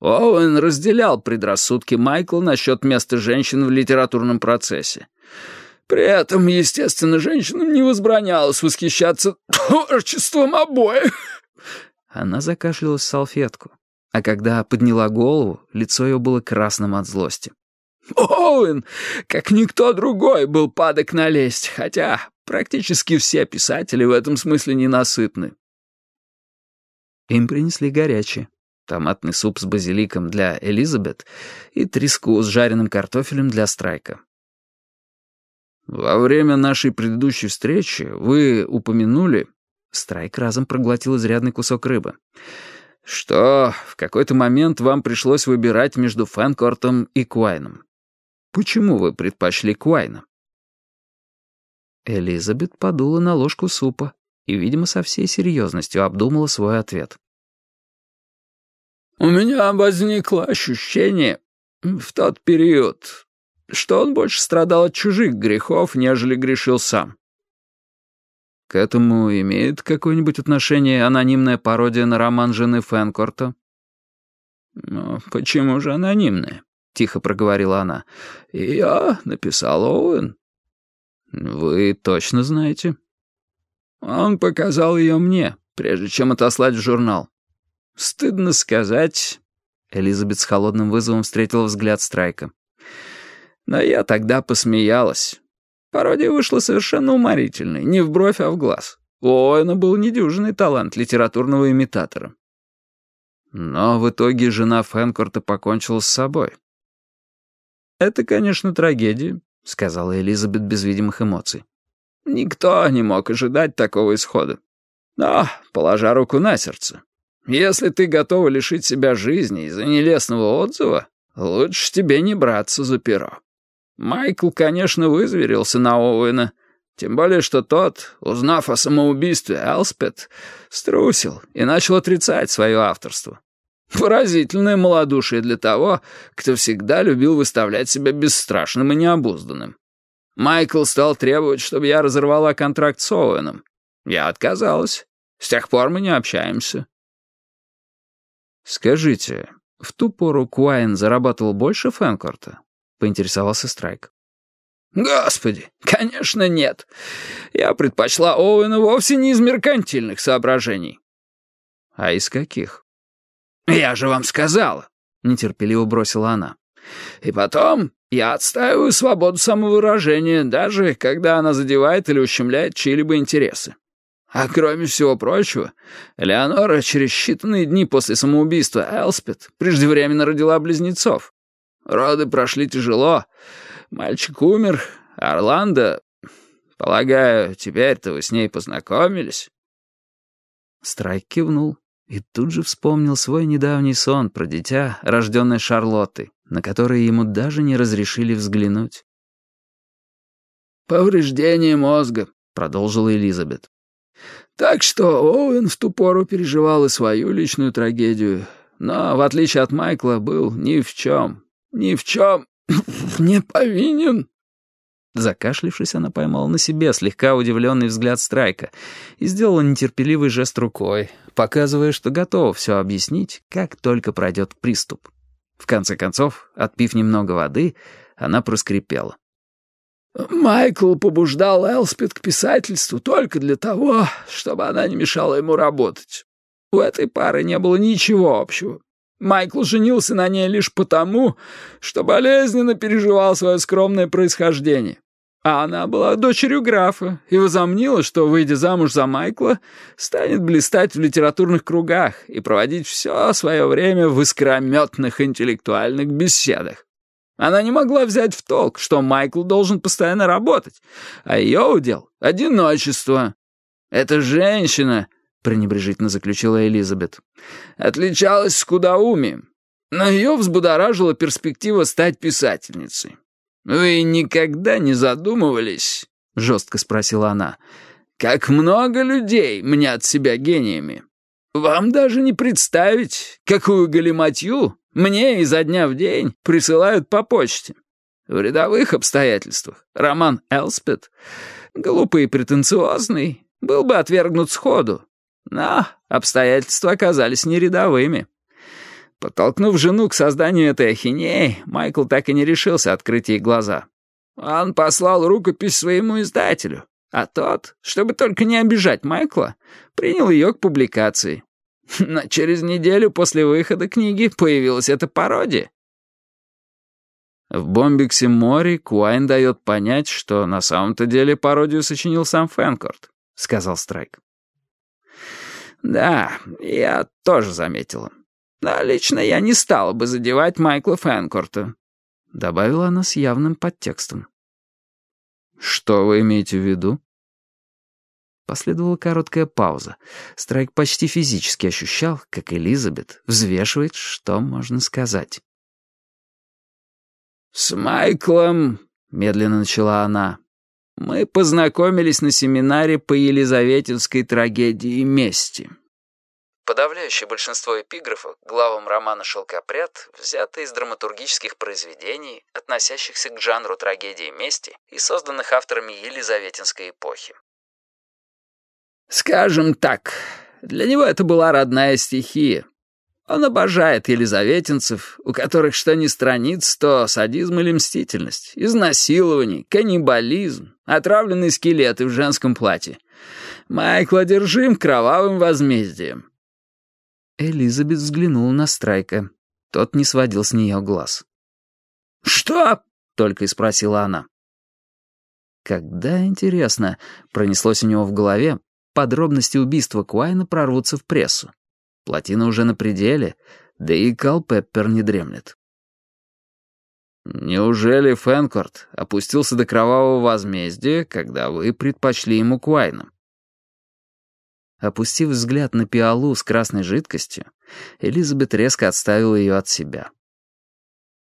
Оуэн разделял предрассудки Майкла насчет места женщин в литературном процессе. При этом, естественно, женщинам не возбранялось восхищаться творчеством обоих. Она закашлялась в салфетку, а когда подняла голову, лицо ее было красным от злости. Оуэн, как никто другой, был падок на лесть, хотя практически все писатели в этом смысле ненасытны. Им принесли горячее. Томатный суп с базиликом для Элизабет и треску с жареным картофелем для Страйка. «Во время нашей предыдущей встречи вы упомянули...» Страйк разом проглотил изрядный кусок рыбы. «Что в какой-то момент вам пришлось выбирать между Фэнкортом и Куайном. Почему вы предпочли Куайна?» Элизабет подула на ложку супа и, видимо, со всей серьезностью обдумала свой ответ. «У меня возникло ощущение в тот период, что он больше страдал от чужих грехов, нежели грешил сам. К этому имеет какое-нибудь отношение анонимная пародия на роман жены Фэнкорта? «Ну, почему же анонимная?» — тихо проговорила она. «Я написал Оуэн». «Вы точно знаете?» Он показал ее мне, прежде чем отослать в журнал. Стыдно сказать... Элизабет с холодным вызовом встретила взгляд Страйка. Но я тогда посмеялась. Пародия вышла совершенно уморительной, не в бровь, а в глаз. У Оэна был недюжинный талант литературного имитатора. Но в итоге жена Фэнкорта покончила с собой. «Это, конечно, трагедия», — сказала Элизабет без видимых эмоций. «Никто не мог ожидать такого исхода. Но, положа руку на сердце, если ты готова лишить себя жизни из-за нелестного отзыва, лучше тебе не браться за перо». Майкл, конечно, вызверился на Оуэна, тем более что тот, узнав о самоубийстве Элспет, струсил и начал отрицать свое авторство. Поразительное малодушие для того, кто всегда любил выставлять себя бесстрашным и необузданным. Майкл стал требовать, чтобы я разорвала контракт с Оуэном. Я отказалась. С тех пор мы не общаемся. Скажите, в ту пору Куайн зарабатывал больше Фэнкорта? поинтересовался Страйк. «Господи, конечно, нет. Я предпочла Оуэна вовсе не из меркантильных соображений». «А из каких?» «Я же вам сказала», — нетерпеливо бросила она. «И потом, я отстаиваю свободу самовыражения, даже когда она задевает или ущемляет чьи-либо интересы. А кроме всего прочего, Леонора через считанные дни после самоубийства Элспет преждевременно родила близнецов. Роды прошли тяжело. Мальчик умер. Орландо... Полагаю, теперь-то вы с ней познакомились?» Страйк кивнул и тут же вспомнил свой недавний сон про дитя, рожденное Шарлоттой, на которое ему даже не разрешили взглянуть. «Повреждение мозга», — продолжила Элизабет. «Так что Оуэн в ту пору переживал и свою личную трагедию, но, в отличие от Майкла, был ни в чем, ни в чем не повинен». Закашлившись, она поймала на себе слегка удивленный взгляд Страйка и сделала нетерпеливый жест рукой, показывая, что готова все объяснить, как только пройдет приступ. В конце концов, отпив немного воды, она проскрипела. «Майкл побуждал Элспет к писательству только для того, чтобы она не мешала ему работать. У этой пары не было ничего общего. Майкл женился на ней лишь потому, что болезненно переживал свое скромное происхождение. А она была дочерью графа и возомнила, что, выйдя замуж за Майкла, станет блистать в литературных кругах и проводить все свое время в искрометных интеллектуальных беседах. Она не могла взять в толк, что Майкл должен постоянно работать, а ее удел — одиночество. Эта женщина — пренебрежительно заключила Элизабет. «Отличалась скудоумием, но ее взбудоражила перспектива стать писательницей. Вы никогда не задумывались?» — жестко спросила она. «Как много людей мнят себя гениями. Вам даже не представить, какую галиматью мне изо дня в день присылают по почте. В рядовых обстоятельствах роман Элспет, глупый и претенциозный, был бы отвергнут сходу, но обстоятельства оказались не рядовыми. Подтолкнув жену к созданию этой ахинеи, Майкл так и не решился открыть ей глаза. Он послал рукопись своему издателю, а тот, чтобы только не обижать Майкла, принял ее к публикации. Но через неделю после выхода книги появилась эта пародия. В «Бомбиксе море» Куайн дает понять, что на самом-то деле пародию сочинил сам Фэнкорт, — сказал Страйк. «Да, я тоже заметила. Но лично я не стала бы задевать Майкла Фэнкорта», — добавила она с явным подтекстом. «Что вы имеете в виду?» Последовала короткая пауза. Страйк почти физически ощущал, как Элизабет взвешивает, что можно сказать. «С Майклом», — медленно начала она, — «мы познакомились на семинаре по Елизаветинской трагедии мести». Подавляющее большинство эпиграфов главам романа «Шелкопряд» взято из драматургических произведений, относящихся к жанру трагедии мести и созданных авторами Елизаветинской эпохи. Скажем так, для него это была родная стихия. Он обожает елизаветинцев, у которых что ни страниц, то садизм или мстительность, изнасилование, каннибализм, отравленные скелеты в женском платье. Майкл одержим кровавым возмездием. Элизабет взглянула на Страйка. Тот не сводил с нее глаз. «Что?» — только и спросила она. Когда, интересно, пронеслось у него в голове, подробности убийства Куайна прорвутся в прессу. Плотина уже на пределе, да и Кал Пеппер не дремлет. «Неужели Фэнкорт опустился до кровавого возмездия, когда вы предпочли ему Куайна?» Опустив взгляд на пиалу с красной жидкостью, Элизабет резко отставила ее от себя.